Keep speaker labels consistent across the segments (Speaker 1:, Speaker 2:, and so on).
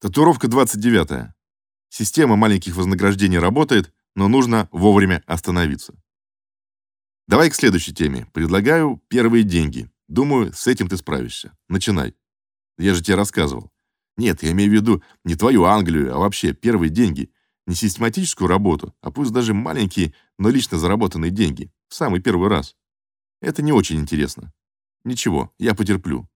Speaker 1: Татуировка 29. Система маленьких вознаграждений работает, но нужно вовремя остановиться. Давай к следующей теме. Предлагаю первые деньги. Думаю, с этим ты справишься. Начинай. Я же тебе рассказывал. Нет, я имею в виду не твою Англию, а вообще первые деньги. Не систематическую работу, а пусть даже маленькие, но лично заработанные деньги. В самый первый раз. Это не очень интересно. Ничего, я потерплю.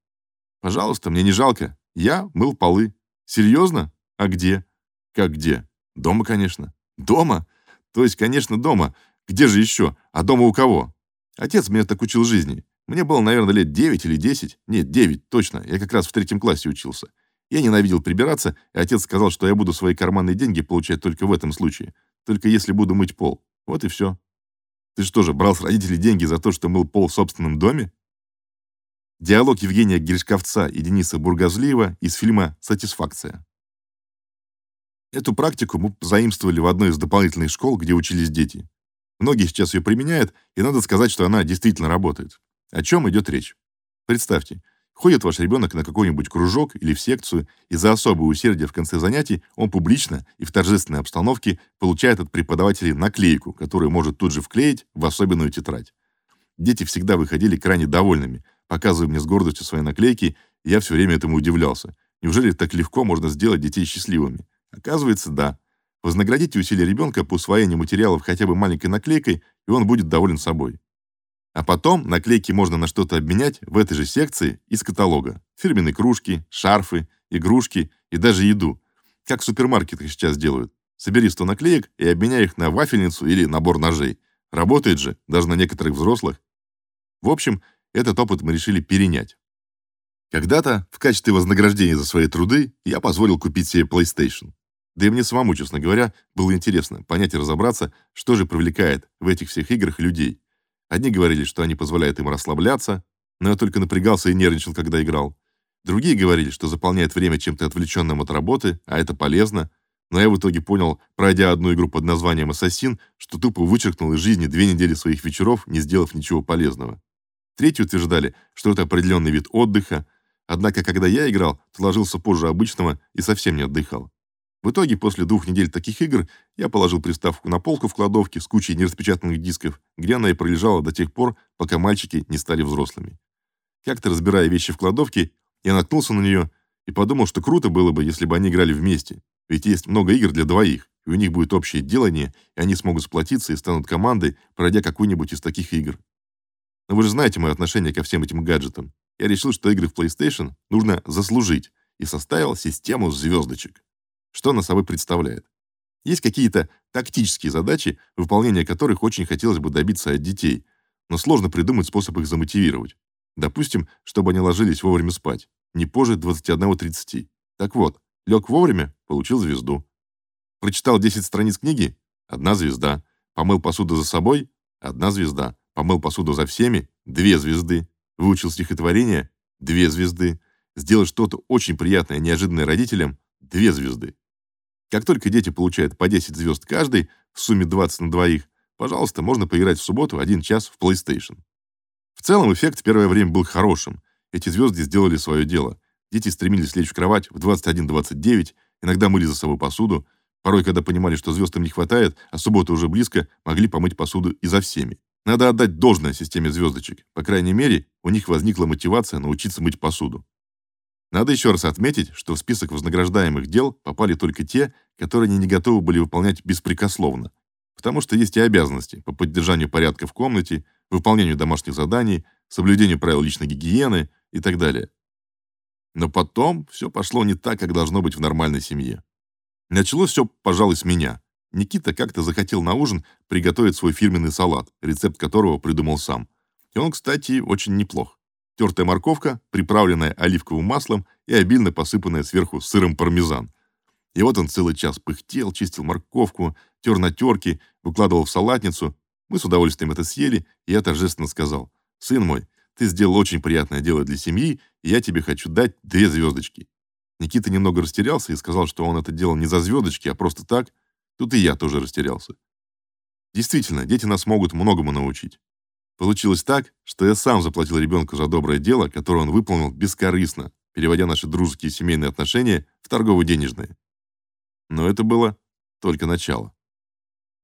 Speaker 1: Пожалуйста, мне не жалко. Я мыл полы. Серьезно? А где? Как где? Дома, конечно. Дома? То есть, конечно, дома. Где же еще? А дома у кого? Отец меня так учил жизни. Мне было, наверное, лет 9 или 10. Нет, 9, точно. Я как раз в третьем классе учился. Я ненавидел прибираться, и отец сказал, что я буду свои карманные деньги получать только в этом случае. Только если буду мыть пол. Вот и все. Ты что же, брал с родителей деньги за то, что мыл пол в собственном доме? Диалог Евгения Гришковца и Дениса Бургазлиева из фильма «Сатисфакция». Эту практику мы заимствовали в одной из дополнительных школ, где учились дети. Многие сейчас ее применяют, и надо сказать, что она действительно работает. О чем идет речь? Представьте, ходит ваш ребенок на какой-нибудь кружок или в секцию, и за особое усердие в конце занятий он публично и в торжественной обстановке получает от преподавателей наклейку, которую может тут же вклеить в особенную тетрадь. Дети всегда выходили крайне довольными, показывая мне с гордостью свои наклейки, я все время этому удивлялся. Неужели так легко можно сделать детей счастливыми? Оказывается, да. Вознаградите усилия ребенка по усвоению материалов хотя бы маленькой наклейкой, и он будет доволен собой. А потом наклейки можно на что-то обменять в этой же секции из каталога. Фирменные кружки, шарфы, игрушки и даже еду. Как в супермаркетах сейчас делают. Собери 100 наклеек и обменяй их на вафельницу или набор ножей. Работает же, даже на некоторых взрослых. В общем, этот опыт мы решили перенять. Когда-то, в качестве вознаграждения за свои труды, я позволил купить себе PlayStation. Да и мне самому, честно говоря, было интересно понять и разобраться, что же привлекает в этих всех играх людей. Одни говорили, что они позволяют им расслабляться, но я только напрягался и нервничал, когда играл. Другие говорили, что заполняет время чем-то отвлеченным от работы, а это полезно. Но я в итоге понял, пройдя одну игру под названием «Ассасин», что тупо вычеркнул из жизни две недели своих вечеров, не сделав ничего полезного. Третьи утверждали, что это определенный вид отдыха, однако когда я играл, то ложился позже обычного и совсем не отдыхал. В итоге, после двух недель таких игр, я положил приставку на полку в кладовке с кучей нераспечатанных дисков, где она и пролежала до тех пор, пока мальчики не стали взрослыми. Как-то разбирая вещи в кладовке, я наткнулся на нее и подумал, что круто было бы, если бы они играли вместе. Ведь есть много игр для двоих, и у них будет общее делание, и они смогут сплотиться и станут командой, пройдя какую-нибудь из таких игр. Но вы же знаете мое отношение ко всем этим гаджетам. Я решил, что игры в PlayStation нужно заслужить, и составил систему звездочек. Что она собой представляет? Есть какие-то тактические задачи, выполнения которых очень хотелось бы добиться от детей, но сложно придумать способ их замотивировать. Допустим, чтобы они ложились вовремя спать, не позже 21:30. Так вот, лег вовремя получил звезду. Прочитал 10 страниц книги одна звезда. Помыл посуду за собой одна звезда. Помыл посуду за всеми две звезды. Выучил стихотворение две звезды. Сделал что-то очень приятное, неожиданное родителям две звезды. Как только дети получают по 10 звезд каждый, в сумме 20 на двоих, пожалуйста, можно поиграть в субботу один час в PlayStation. В целом эффект в первое время был хорошим. Эти звезды сделали свое дело. Дети стремились лечь в кровать в 21:29, иногда мыли за собой посуду, порой, когда понимали, что звезд им не хватает, а суббота уже близко, могли помыть посуду и за всеми. Надо отдать должное системе звездочек. По крайней мере, у них возникла мотивация научиться мыть посуду. Надо еще раз отметить, что в список вознаграждаемых дел попали только те, которые они не готовы были выполнять беспрекословно, потому что есть и обязанности по поддержанию порядка в комнате, выполнению домашних заданий, соблюдению правил личной гигиены и так далее. Но потом все пошло не так, как должно быть в нормальной семье. Началось все, пожалуй, с меня. Никита как-то захотел на ужин приготовить свой фирменный салат, рецепт которого придумал сам. И он, кстати, очень неплох тертая морковка, приправленная оливковым маслом и обильно посыпанная сверху сыром пармезан. И вот он целый час пыхтел, чистил морковку, тер на терке, выкладывал в салатницу. Мы с удовольствием это съели, и я торжественно сказал: "Сын мой, ты сделал очень приятное дело для семьи, и я тебе хочу дать две звездочки». Никита немного растерялся и сказал, что он это делал не за звездочки, а просто так. Тут и я тоже растерялся. Действительно, дети нас могут многому научить. Получилось так, что я сам заплатил ребенку за доброе дело, которое он выполнил бескорыстно, переводя наши дружеские семейные отношения в торгово-денежные. Но это было только начало.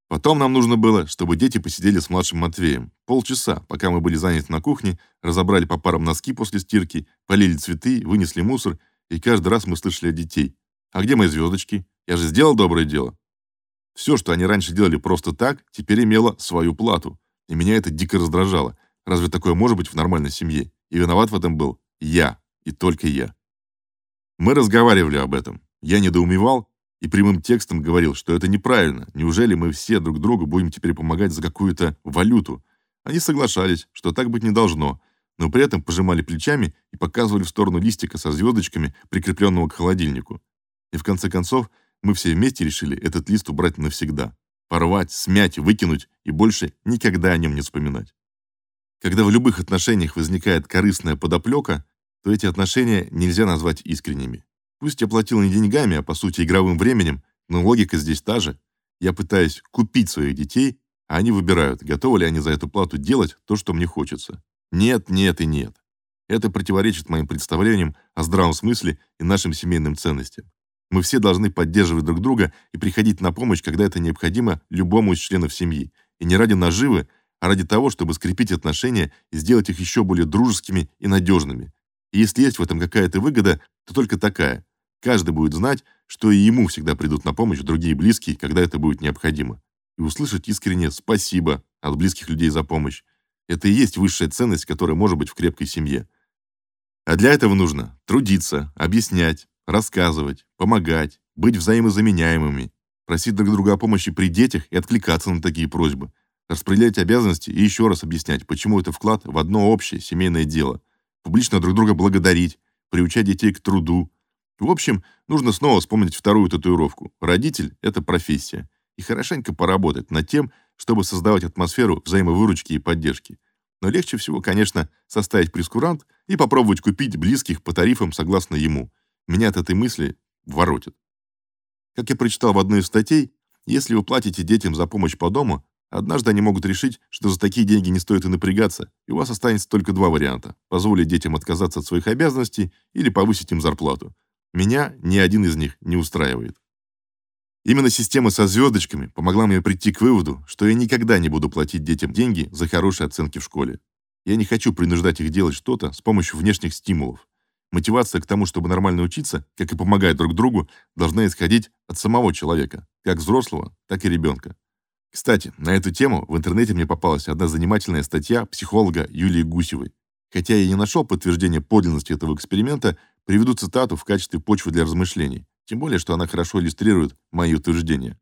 Speaker 1: Потом нам нужно было, чтобы дети посидели с младшим Матвеем. Полчаса, пока мы были заняты на кухне, разобрали по парам носки после стирки, полили цветы, вынесли мусор, и каждый раз мы слышали от детей. «А где мои звездочки? Я же сделал доброе дело». Все, что они раньше делали просто так, теперь имело свою плату. И меня это дико раздражало. Разве такое может быть в нормальной семье? И виноват в этом был я, и только я. Мы разговаривали об этом. Я недоумевал, и прямым текстом говорил, что это неправильно. Неужели мы все друг другу будем теперь помогать за какую-то валюту? Они соглашались, что так быть не должно, но при этом пожимали плечами и показывали в сторону листика со звездочками, прикрепленного к холодильнику. И в конце концов мы все вместе решили этот лист убрать навсегда. Порвать, смять, выкинуть и больше никогда о нем не вспоминать. Когда в любых отношениях возникает корыстная подоплека, то эти отношения нельзя назвать искренними. Пусть я платил не деньгами, а по сути игровым временем, но логика здесь та же. Я пытаюсь купить своих детей, а они выбирают, готовы ли они за эту плату делать то, что мне хочется. Нет, нет и нет. Это противоречит моим представлениям о здравом смысле и нашим семейным ценностям. Мы все должны поддерживать друг друга и приходить на помощь, когда это необходимо любому из членов семьи. И не ради наживы, а ради того, чтобы скрепить отношения и сделать их еще более дружескими и надежными. И если есть в этом какая-то выгода, то только такая. Каждый будет знать, что и ему всегда придут на помощь другие близкие, когда это будет необходимо. И услышать искренне «спасибо» от близких людей за помощь. Это и есть высшая ценность, которая может быть в крепкой семье. А для этого нужно трудиться, объяснять, рассказывать, помогать, быть взаимозаменяемыми, просить друг друга о помощи при детях и откликаться на такие просьбы, распределять обязанности и еще раз объяснять, почему это вклад в одно общее семейное дело, публично друг друга благодарить, приучать детей к труду, в общем, нужно снова вспомнить вторую татуировку. Родитель – это профессия. И хорошенько поработать над тем, чтобы создавать атмосферу взаимовыручки и поддержки. Но легче всего, конечно, составить прескурант и попробовать купить близких по тарифам согласно ему. Меня от этой мысли воротит. Как я прочитал в одной из статей, если вы платите детям за помощь по дому, однажды они могут решить, что за такие деньги не стоит и напрягаться, и у вас останется только два варианта – позволить детям отказаться от своих обязанностей или повысить им зарплату – меня ни один из них не устраивает. Именно система со звездочками помогла мне прийти к выводу, что я никогда не буду платить детям деньги за хорошие оценки в школе. Я не хочу принуждать их делать что-то с помощью внешних стимулов. Мотивация к тому, чтобы нормально учиться, как и помогать друг другу, должна исходить от самого человека, как взрослого, так и ребенка. Кстати, на эту тему в интернете мне попалась одна занимательная статья психолога Юлии Гусевой. Хотя я не нашел подтверждения подлинности этого эксперимента, Приведу цитату в качестве почвы для размышлений, тем более, что она хорошо иллюстрирует мои утверждения.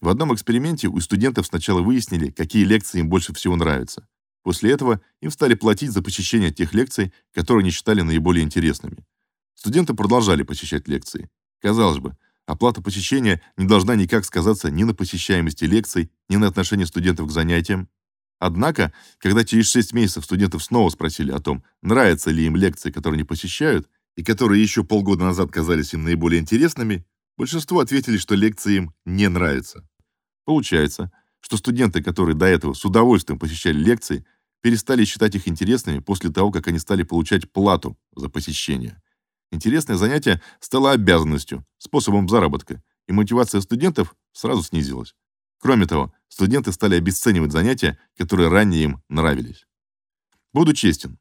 Speaker 1: В одном эксперименте у студентов сначала выяснили, какие лекции им больше всего нравятся. После этого им стали платить за посещение тех лекций, которые они считали наиболее интересными. Студенты продолжали посещать лекции. Казалось бы, оплата посещения не должна никак сказаться ни на посещаемости лекций, ни на отношении студентов к занятиям. Однако, когда через 6 месяцев студентов снова спросили о том, нравятся ли им лекции, которые они посещают, и которые еще полгода назад казались им наиболее интересными, большинство ответили, что лекции им не нравятся. Получается, что студенты, которые до этого с удовольствием посещали лекции, перестали считать их интересными после того, как они стали получать плату за посещение. Интересное занятие стало обязанностью, способом заработка, и мотивация студентов сразу снизилась. Кроме того, студенты стали обесценивать занятия, которые ранее им нравились. Буду честен,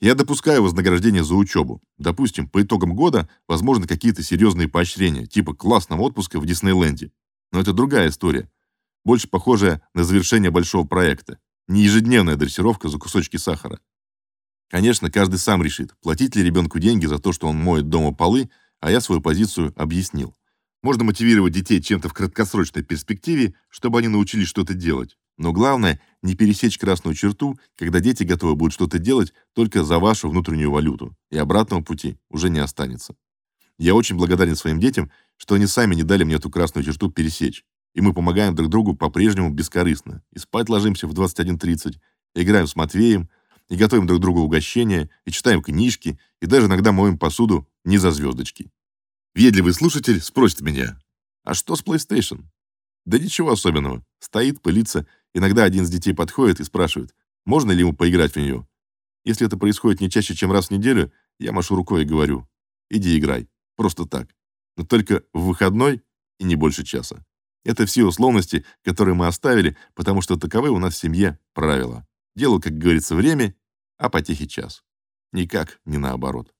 Speaker 1: я допускаю вознаграждение за учебу. Допустим, по итогам года возможны какие-то серьезные поощрения, типа классного отпуска в Диснейленде. Но это другая история, больше похожая на завершение большого проекта, не ежедневная дрессировка за кусочки сахара. Конечно, каждый сам решит, платить ли ребенку деньги за то, что он моет дома полы, а я свою позицию объяснил. Можно мотивировать детей чем-то в краткосрочной перспективе, чтобы они научились что-то делать. Но главное не пересечь красную черту, когда дети готовы будут что-то делать только за вашу внутреннюю валюту, и обратного пути уже не останется. Я очень благодарен своим детям, что они сами не дали мне эту красную черту пересечь. И мы помогаем друг другу по-прежнему бескорыстно. И спать ложимся в 21:30, играем с Матвеем, и готовим друг другу угощения, и читаем книжки, и даже иногда моем посуду не за звездочки. Ведливый слушатель спросит меня: "А что с PlayStation?" Да ничего особенного. Стоит, пылится Иногда один из детей подходит и спрашивает, можно ли ему поиграть в нее. Если это происходит не чаще, чем раз в неделю, я машу рукой и говорю, иди играй, просто так. Но только в выходной и не больше часа. Это все условности, которые мы оставили, потому что таковы у нас в семье правила. Дело, как говорится, время, а потехи час. Никак не наоборот.